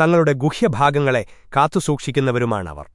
തങ്ങളുടെ ഗുഹ്യഭാഗങ്ങളെ കാത്തുസൂക്ഷിക്കുന്നവരുമാണവർ.